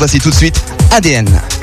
Voici tout de suite ADN.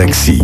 Galaxy.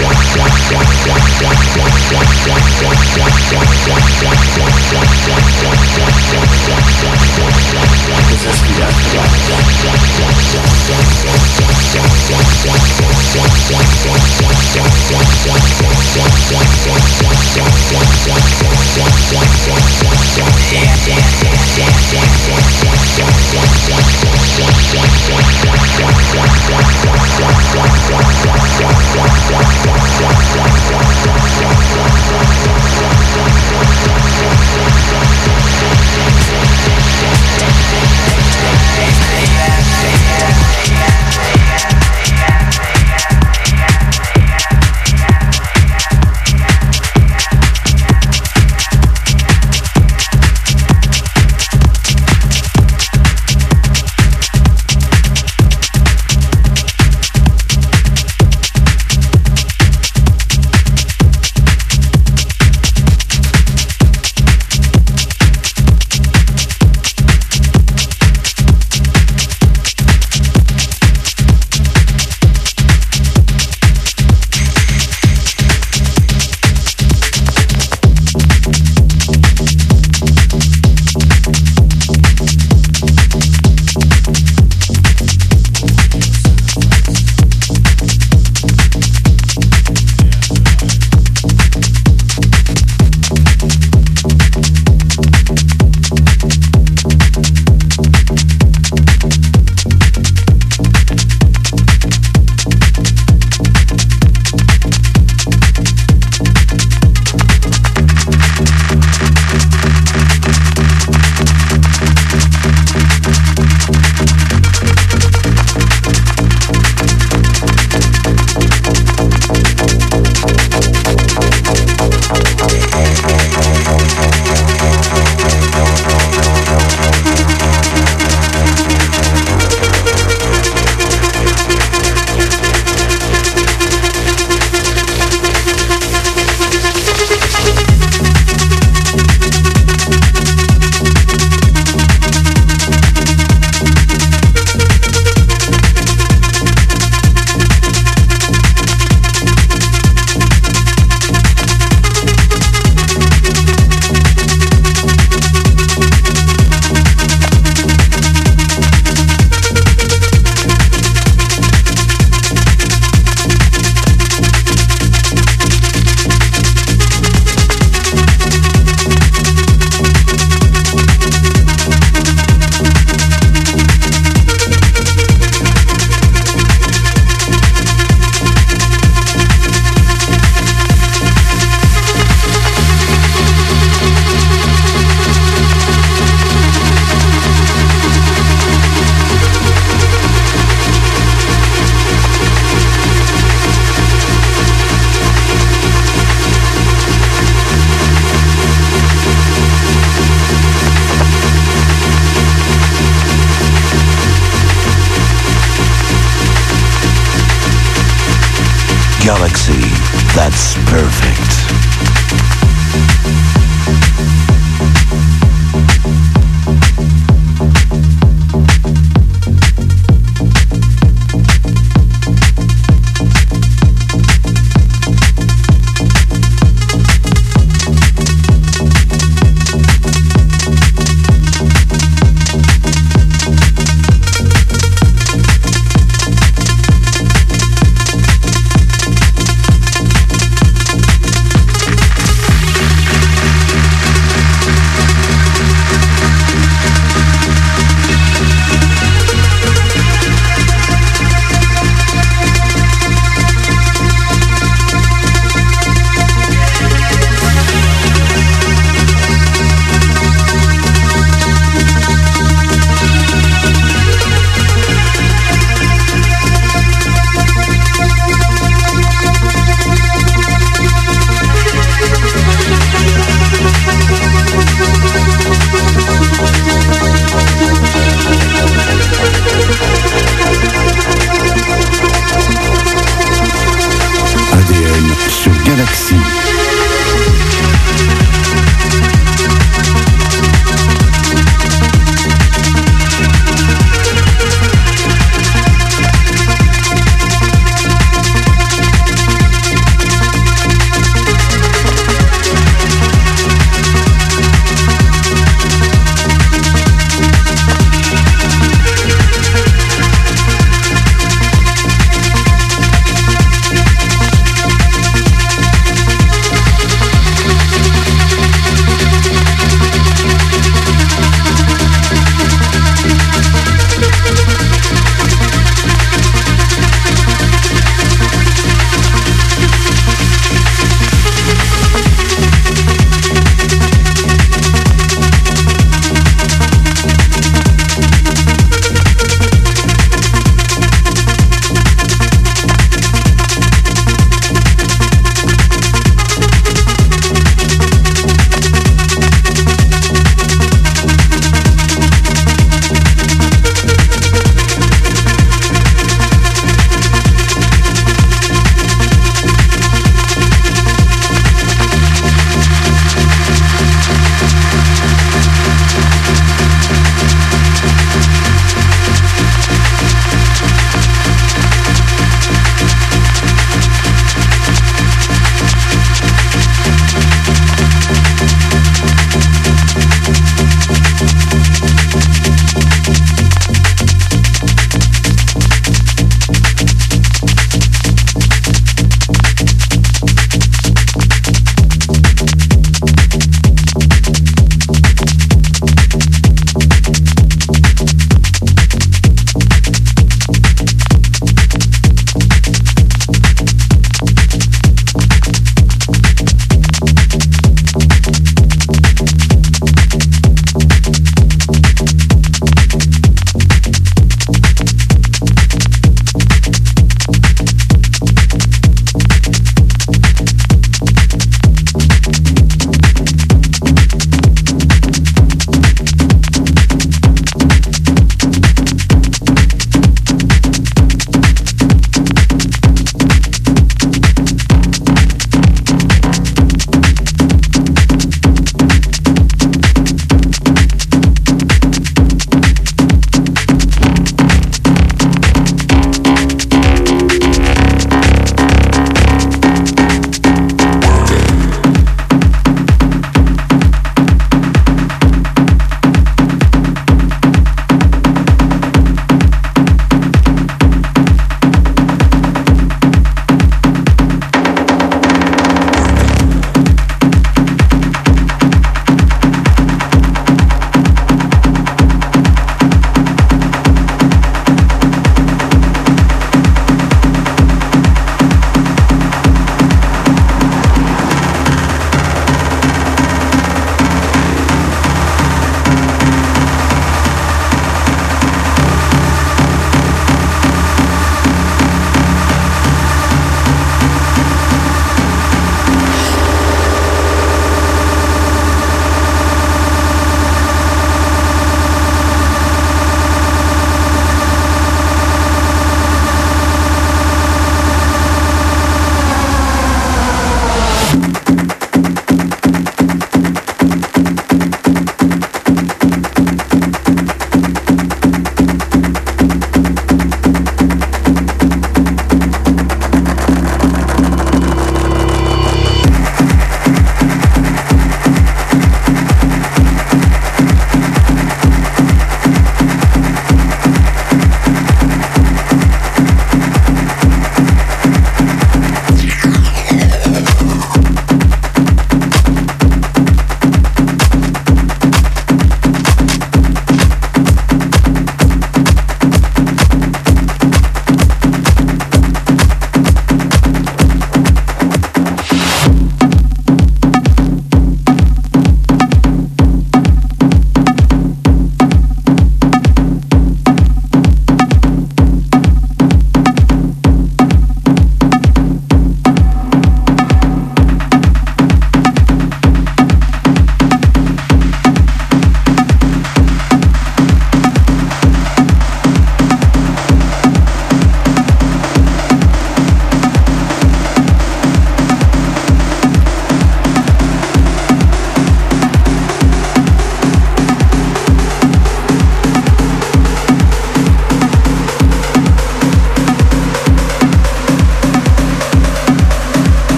Yeah.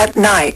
At night.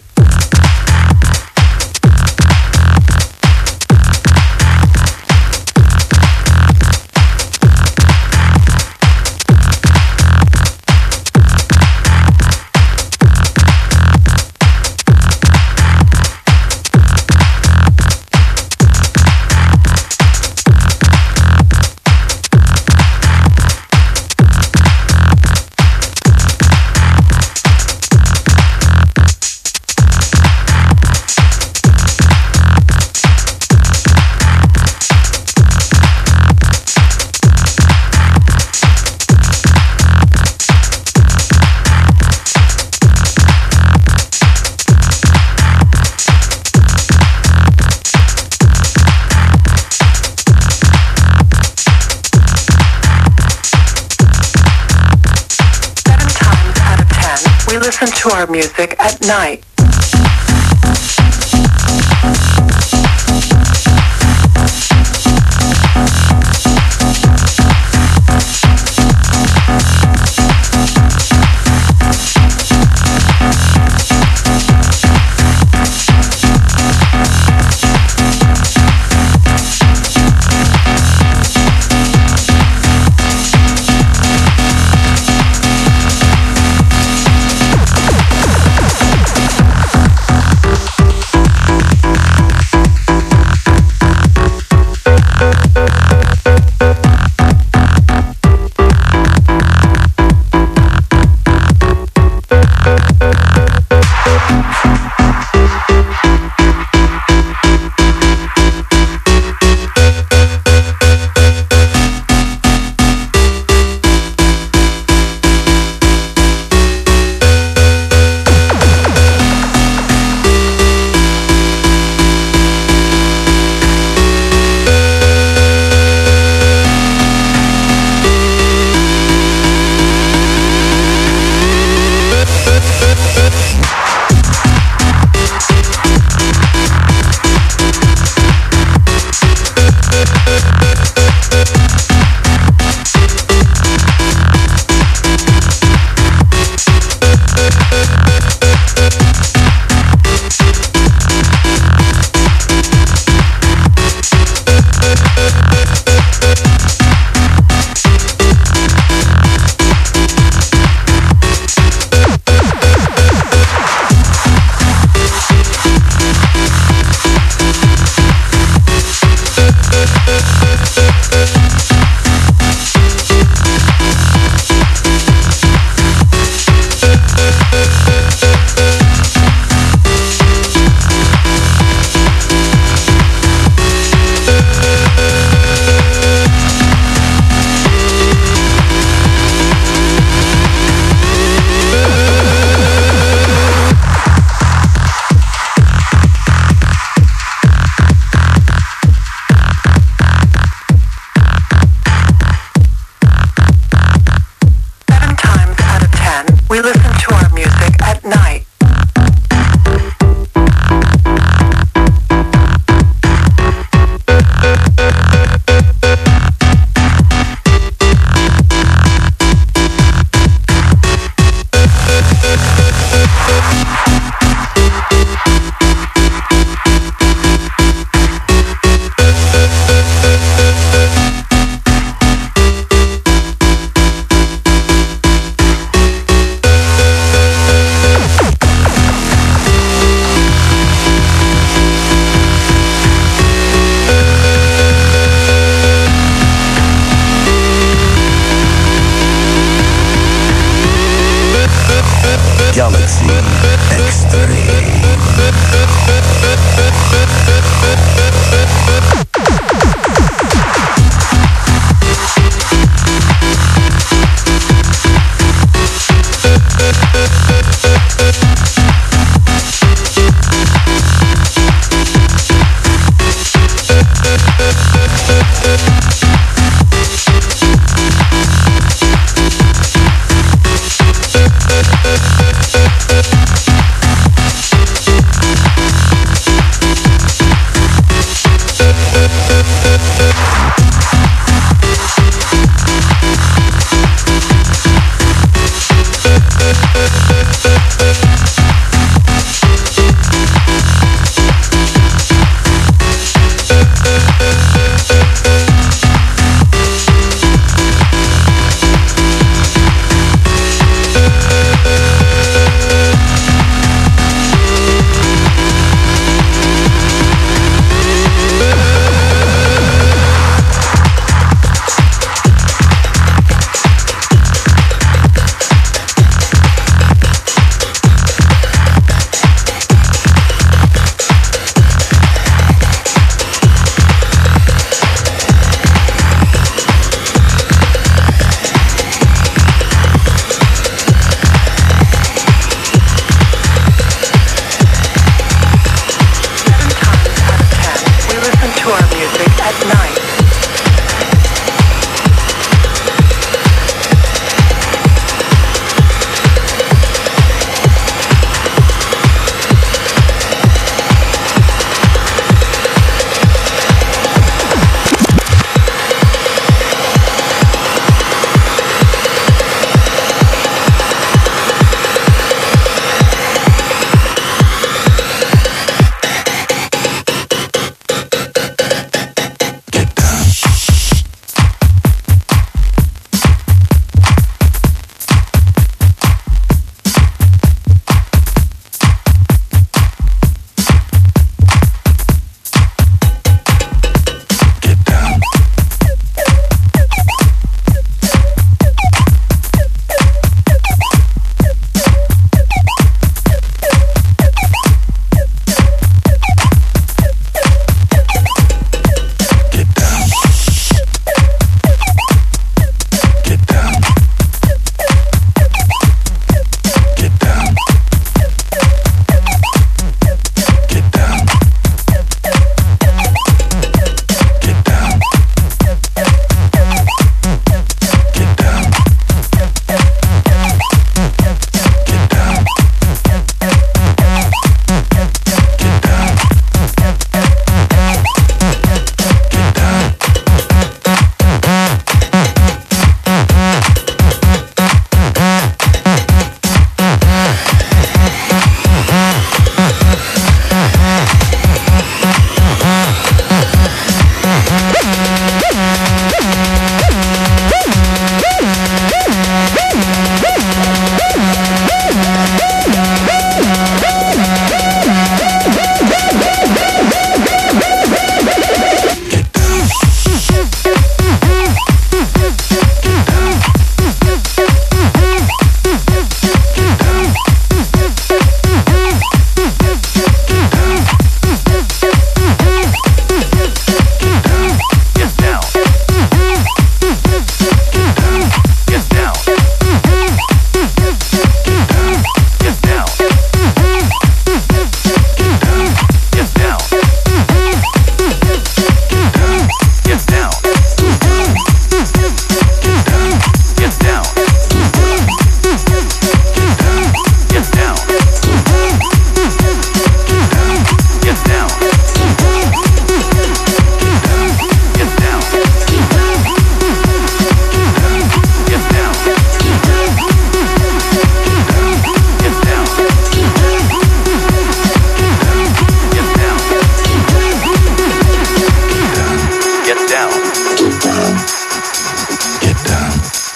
Night.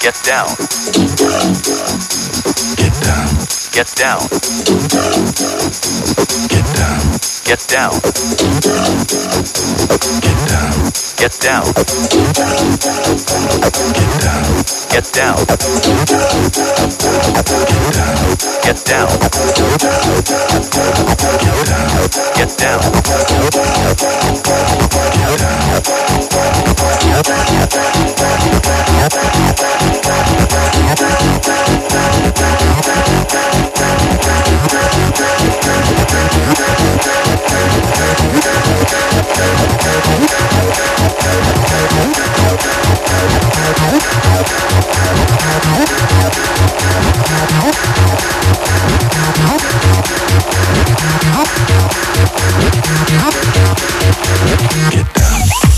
Gets down. Get down. Gets down. Get down. Gets down. Get down. Gets down. Get down. Gets down. Get down. Get down. Get down. Get down. Get down.